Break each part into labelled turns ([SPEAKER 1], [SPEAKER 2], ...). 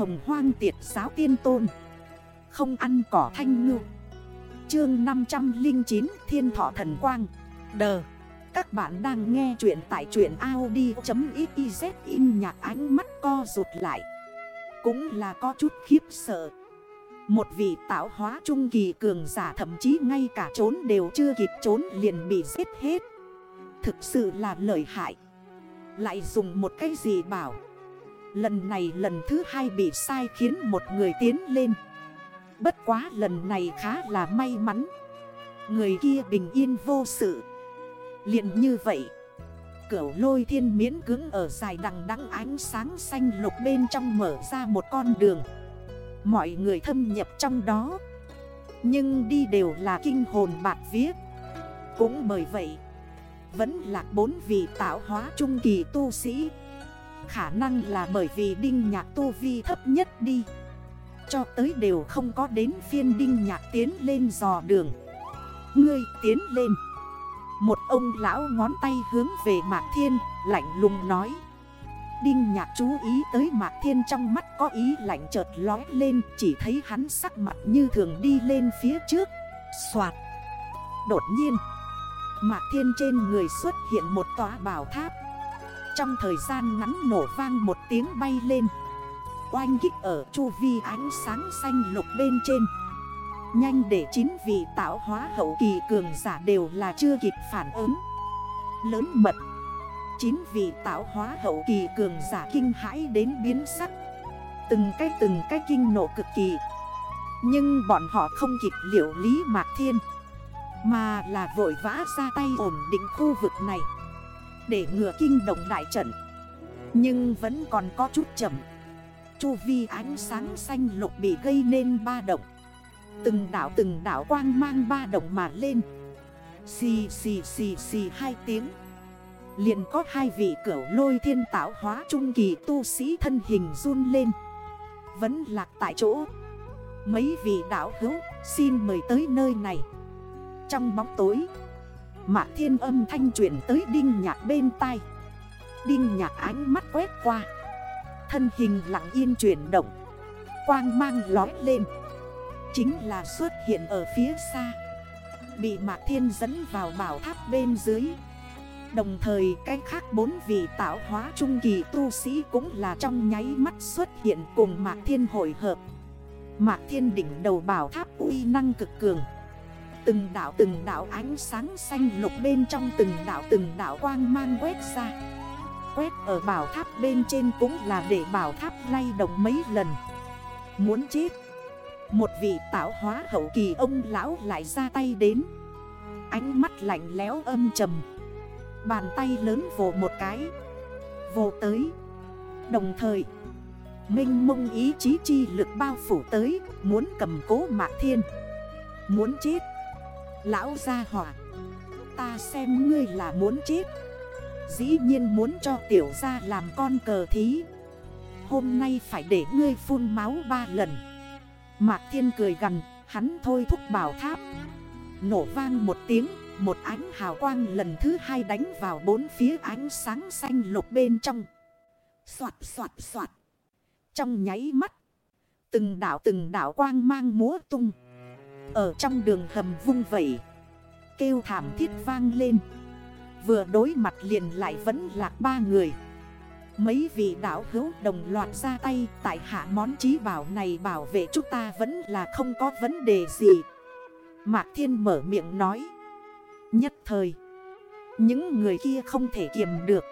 [SPEAKER 1] hồng hoang tiệt giáo tiên tôn. Không ăn cỏ thanh ngư. Chương 509 Thiên Thọ Thần Quang. Đờ. Các bạn đang nghe chuyện tại truyện Audi.xyz in nhạc ánh mắt co rụt lại. Cũng là có chút khiếp sợ. Một vị tạo hóa trung kỳ cường giả thậm chí ngay cả trốn đều chưa kịp trốn liền bị giết hết. Thực sự là lợi hại. Lại dùng một cái gì bảo? Lần này lần thứ hai bị sai khiến một người tiến lên. Bất quá lần này khá là may mắn. Người kia bình yên vô sự. Liền như vậy Cửu lôi thiên miễn cứng ở dài đằng đắng ánh sáng xanh lục bên trong mở ra một con đường. Mọi người thâm nhập trong đó. Nhưng đi đều là kinh hồn bạc viết Cũng bởi vậy, Vẫn là bốn vị tạo hóa trung kỳ tu sĩ. Khả năng là bởi vì đinh nhạc tu vi thấp nhất đi. Cho tới đều không có đến phiên đinh nhạc tiến lên dò đường. Ngươi tiến lên. Một ông lão ngón tay hướng về Mạc Thiên, Lạnh lùng nói. Đinh nhạc chú ý tới Mạc Thiên trong mắt có ý lạnh chợt lói lên, Chỉ thấy hắn sắc mặt như thường đi lên phía trước. Xoạt. Đột nhiên, Mạc Thiên trên người xuất hiện một tòa bảo tháp trong thời gian ngắn nổ vang một tiếng bay lên. Oanh kích ở chu vi ánh sáng xanh lục bên trên. Nhanh để chín vị tạo hóa hậu kỳ cường giả đều là chưa kịp phản ứng. Lớn mật. Chín vị tạo hóa hậu kỳ cường giả kinh hãi đến biến sắc. Từng cái từng cái kinh nộ cực kỳ. Nhưng bọn họ không kịp liệu lý mạc thiên, Mà là vội vã ra tay ổn định khu vực này để ngừa kinh động đại trận. Nhưng vẫn còn có chút chậm. Chu vi ánh sáng xanh lục bị gây nên ba động. Từng đảo từng đảo quang mang ba động mà lên. Xì xì xì xì hai tiếng. Liền có hai vị cửu lôi thiên tạo hóa trung kỳ tu sĩ thân hình run lên. Vẫn lạc tại chỗ. Mấy vị đảo hữu, xin mời tới nơi này. Trong bóng tối Mạc thiên âm thanh chuyển tới đinh nhạc bên tai. Đinh nhạc ánh mắt quét qua. Thân hình lặng yên chuyển động. Quang mang lói lên. Chính là xuất hiện ở phía xa. Bị Mạc Thiên dẫn vào bảo tháp bên dưới. Đồng thời, cái khác bốn vị tạo hóa trung kỳ tu sĩ cũng là trong nháy mắt xuất hiện cùng Mạc Thiên hội hợp. Mạc Thiên đỉnh đầu bảo tháp uy năng cực cường. Từng đảo từng đảo ánh sáng xanh lục bên trong từng đảo từng đảo quang mang quét ra. Quét ở bảo tháp bên trên cũng là để bảo tháp lay động mấy lần. Muốn chết. Một vị tạo hóa hậu kỳ ông lão lại ra tay đến. Ánh mắt lạnh léo âm trầm. Bàn tay lớn vồ một cái. Vồ tới. Đồng thời, Minh mông ý chí chi lực bao phủ tới, Muốn cầm cố mạc thiên. Muốn chết. Lão gia hỏa. Ta xem ngươi là muốn chết. Dĩ nhiên muốn cho tiểu gia làm con cờ thí. Hôm nay phải để ngươi phun máu ba lần. Mạc Thiên cười gần Hắn thôi thúc bảo tháp. Nổ vang một tiếng, Một ánh hào quang lần thứ hai đánh vào bốn phía ánh sáng xanh lục bên trong. Xoạt xoạt xoạt. Trong nháy mắt, Từng đảo từng đảo quang mang múa tung ở trong đường hầm vung vẩy. Kêu thảm thiết vang lên. Vừa đối mặt liền lại vẫn lạc ba người. Mấy vị đảo hữu đồng loạt ra tay, Tại hạ món trí bảo này bảo vệ chúng ta vẫn là không có vấn đề gì. Mạc Thiên mở miệng nói. Nhất thời, Những người kia không thể kiềm được.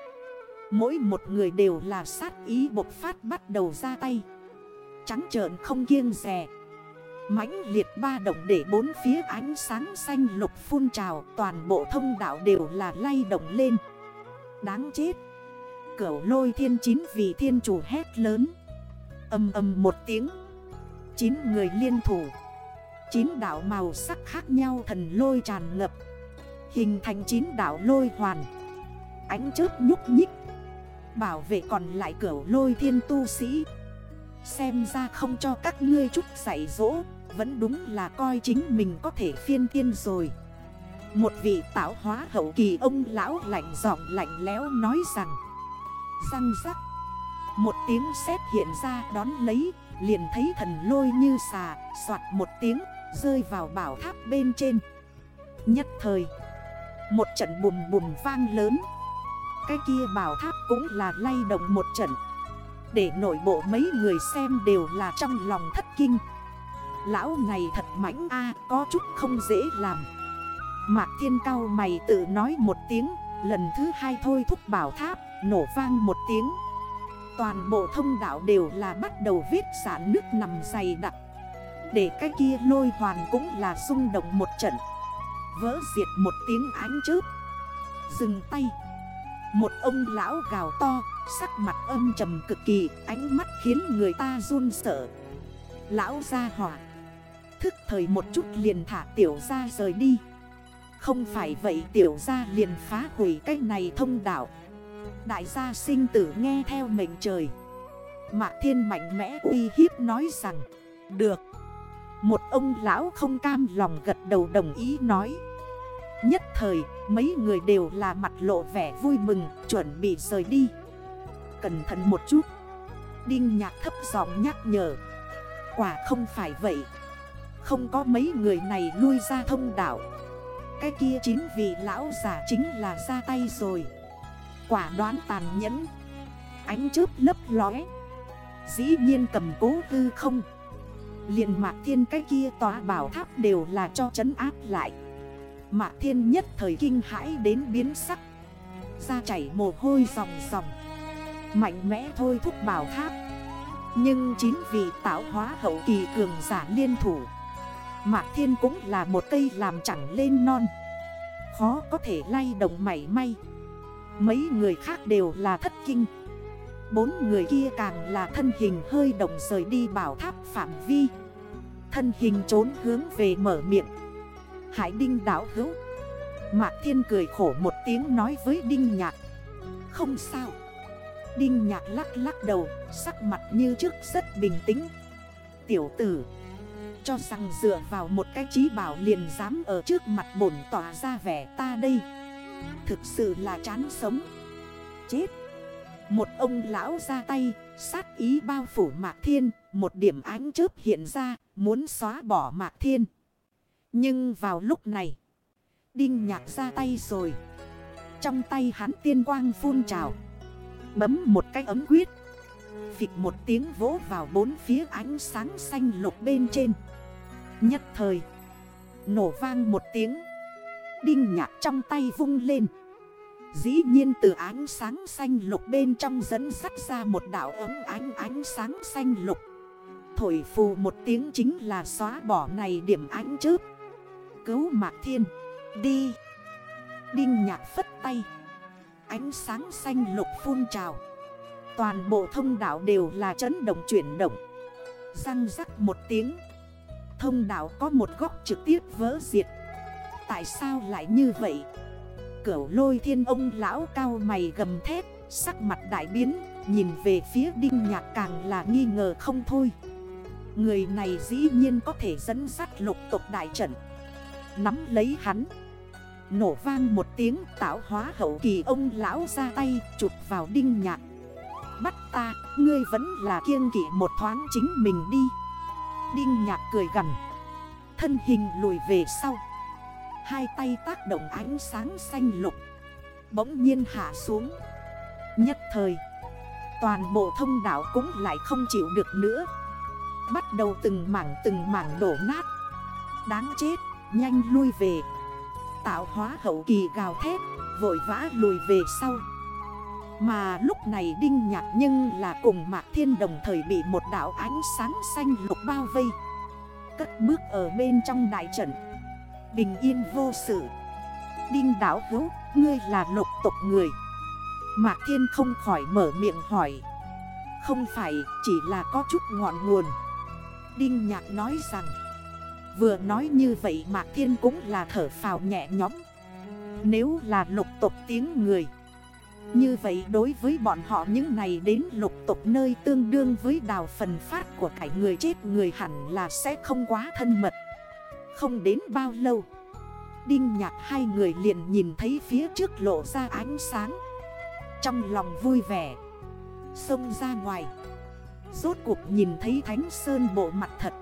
[SPEAKER 1] Mỗi một người đều là sát ý bộc phát bắt đầu ra tay. Trắng trợn không kiêng rè mãnh liệt ba động để bốn phía ánh sáng xanh lục phun trào, Toàn bộ thông đạo đều là lay động lên. Đáng chết! Cửu lôi thiên chín vì thiên chủ hét lớn. Âm âm một tiếng. Chín người liên thủ. Chín đảo màu sắc khác nhau thần lôi tràn ngập. Hình thành chín đảo lôi hoàn. Ánh chớp nhúc nhích. Bảo vệ còn lại cửu lôi thiên tu sĩ. Xem ra không cho các ngươi chút dạy dỗ vẫn đúng là coi chính mình có thể phiên tiên rồi. Một vị tạo hóa hậu kỳ ông lão lạnh giọng lạnh léo nói rằng, Răng rắc. Một tiếng sét hiện ra, đón lấy, Liền thấy thần lôi như xà, Xoạt một tiếng, rơi vào bảo tháp bên trên. Nhất thời, Một trận bùm bùm vang lớn. Cái kia bảo tháp cũng là lay động một trận. Để nội bộ mấy người xem đều là trong lòng thất kinh. Lão này thật mãnh a, có chút không dễ làm. Mạc thiên cao mày tự nói một tiếng, Lần thứ hai thôi thúc bảo tháp, Nổ vang một tiếng. Toàn bộ thông đạo đều là bắt đầu viết xả nước nằm dày đặc. Để cái kia lôi hoàn cũng là rung động một trận. Vỡ diệt một tiếng ánh chớp. Dừng tay. Một ông lão gào to, Sắc mặt âm trầm cực kỳ, Ánh mắt khiến người ta run sợ. Lão ra hỏa. Thức thời một chút liền thả tiểu ra rời đi. Không phải vậy tiểu ra liền phá hủy cái này thông đạo. Đại gia sinh tử nghe theo mệnh trời. Mạc thiên mạnh mẽ uy hiếp nói rằng, Được. Một ông lão không cam lòng gật đầu đồng ý nói. Nhất thời, mấy người đều là mặt lộ vẻ vui mừng, Chuẩn bị rời đi. Cẩn thận một chút. Đinh nhạc thấp giọng nhắc nhở, Quả không phải vậy không có mấy người này lui ra thông đảo Cái kia chính vì lão giả chính là ra tay rồi. Quả đoán tàn nhẫn. Ánh chớp lấp lóe. Dĩ nhiên cầm cố tư không. Liền mạc thiên cái kia tòa bảo tháp đều là cho trấn áp lại. Mạc thiên nhất thời kinh hãi đến biến sắc. Ra chảy mồ hôi dòng dòng Mạnh mẽ thôi thúc bảo tháp. Nhưng chính vì tạo hóa hậu kỳ cường giả liên thủ. Mạc thiên cũng là một cây làm chẳng lên non. Khó có thể lay động mảy may. Mấy người khác đều là thất kinh. Bốn người kia càng là thân hình hơi động rời đi bảo tháp phạm vi. Thân hình trốn hướng về mở miệng. Hải Đinh đảo hữu. Mạc Thiên cười khổ một tiếng nói với Đinh Nhạc. Không sao. Đinh Nhạc lắc lắc đầu, Sắc mặt như trước rất bình tĩnh. Tiểu tử cho rằng dựa vào một cái trí bảo liền dám ở trước mặt bổn tỏa ra vẻ ta đây. Thực sự là chán sống. Chết. Một ông lão ra tay, Sát ý bao phủ Mạc Thiên. Một điểm ánh chớp hiện ra, Muốn xóa bỏ Mạc Thiên. Nhưng vào lúc này, Đinh nhạc ra tay rồi. Trong tay hắn tiên quang phun trào. Bấm một cái ấm quyết. Phịch một tiếng vỗ vào bốn phía ánh sáng xanh lục bên trên. Nhất thời, Nổ vang một tiếng. Đinh nhạc trong tay vung lên. Dĩ nhiên từ ánh sáng xanh lục bên trong dẫn sắt ra một đảo ấm ánh ánh sáng xanh lục. Thổi phù một tiếng chính là xóa bỏ này điểm ánh chớp Cứu mạc thiên, Đi. Đinh nhạc phất tay. Ánh sáng xanh lục phun trào. Toàn bộ thông đảo đều là chấn động chuyển động. Răng rắc một tiếng. Thông đảo có một góc trực tiếp vỡ diệt. Tại sao lại như vậy? Cửu lôi thiên ông lão cao mày gầm thét, Sắc mặt đại biến, Nhìn về phía đinh nhạc càng là nghi ngờ không thôi. Người này dĩ nhiên có thể dẫn sát lục tộc đại trận. Nắm lấy hắn. Nổ vang một tiếng, tạo hóa hậu kỳ ông lão ra tay, chụp vào đinh nhạc. Bắt ta, ngươi vẫn là kiêng kỵ một thoáng chính mình đi. Đinh nhạc cười gần Thân hình lùi về sau. Hai tay tác động ánh sáng xanh lục. Bỗng nhiên hạ xuống. Nhất thời Toàn bộ thông đảo cũng lại không chịu được nữa. Bắt đầu từng mảng từng mảng đổ nát. Đáng chết Nhanh lui về. Tạo hóa hậu kỳ gào thét Vội vã lùi về sau. Mà lúc này Đinh Nhạc Nhưng là cùng Mạc Thiên đồng thời bị một đảo ánh sáng xanh lục bao vây. Cất bước ở bên trong đại trận. Bình yên vô sự. Đinh đảo hữu, Ngươi là lục tộc người. Mạc Thiên không khỏi mở miệng hỏi. Không phải, chỉ là có chút ngọn nguồn. Đinh Nhạc nói rằng, Vừa nói như vậy Mạc Thiên cũng là thở phào nhẹ nhõm. Nếu là lục tộc tiếng người như vậy đối với bọn họ những này đến lục tục nơi tương đương với đào phần phát của cải người chết người hẳn là sẽ không quá thân mật. Không đến bao lâu, Đinh nhạc hai người liền nhìn thấy phía trước lộ ra ánh sáng. Trong lòng vui vẻ, Xông ra ngoài. Rốt cuộc nhìn thấy Thánh Sơn bộ mặt thật.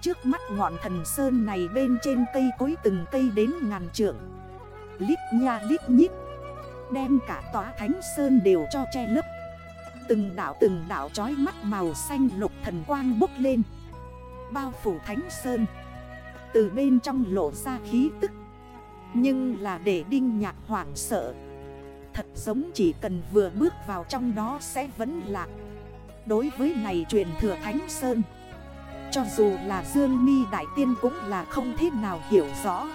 [SPEAKER 1] Trước mắt ngọn thần Sơn này bên trên cây cối từng cây đến ngàn trượng. Lít nha lít nhít Đem cả tòa Thánh Sơn đều cho che lấp. Từng đảo từng đảo trói mắt màu xanh lục thần quang bốc lên. Bao phủ Thánh Sơn. Từ bên trong lộ ra khí tức. Nhưng là để đinh nhạc hoảng sợ. Thật giống chỉ cần vừa bước vào trong đó sẽ vẫn lạc. Đối với này truyền thừa Thánh Sơn. Cho dù là Dương mi Đại Tiên cũng là không thế nào hiểu rõ.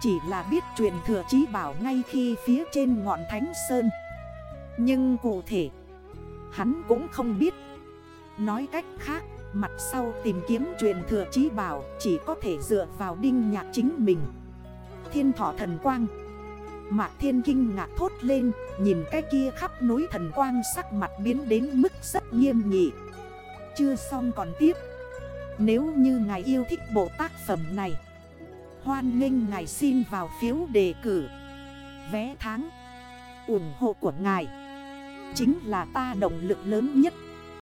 [SPEAKER 1] Chỉ là biết truyền thừa trí bảo ngay khi phía trên ngọn Thánh Sơn. Nhưng cụ thể, Hắn cũng không biết. Nói cách khác, Mặt sau tìm kiếm truyền thừa trí bảo Chỉ có thể dựa vào đinh nhạc chính mình. Thiên thọ thần quang, Mạc thiên kinh ngạc thốt lên, Nhìn cái kia khắp núi thần quang sắc mặt biến đến mức rất nghiêm nghị. Chưa xong còn tiếp. Nếu như ngài yêu thích bộ tác phẩm này Hoan nghênh ngài xin vào phiếu đề cử. Vé tháng ủng hộ của ngài Chính là ta động lực lớn nhất.